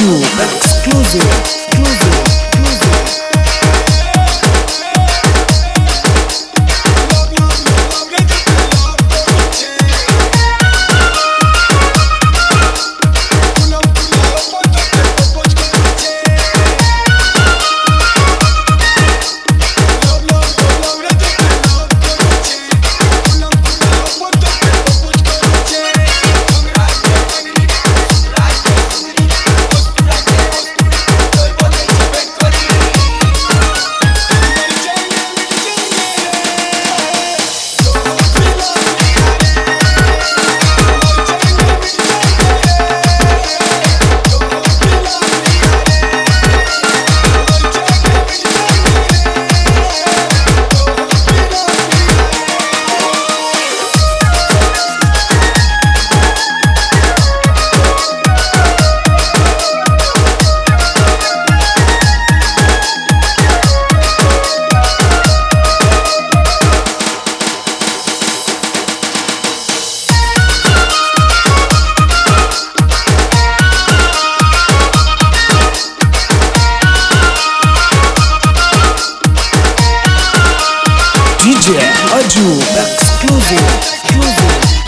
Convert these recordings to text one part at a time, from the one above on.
Aju exclusive. exclusive. Exclusive. exclusive.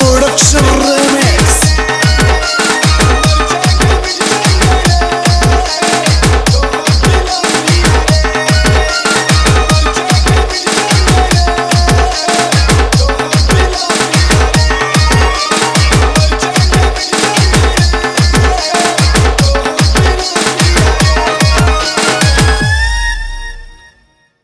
Bırak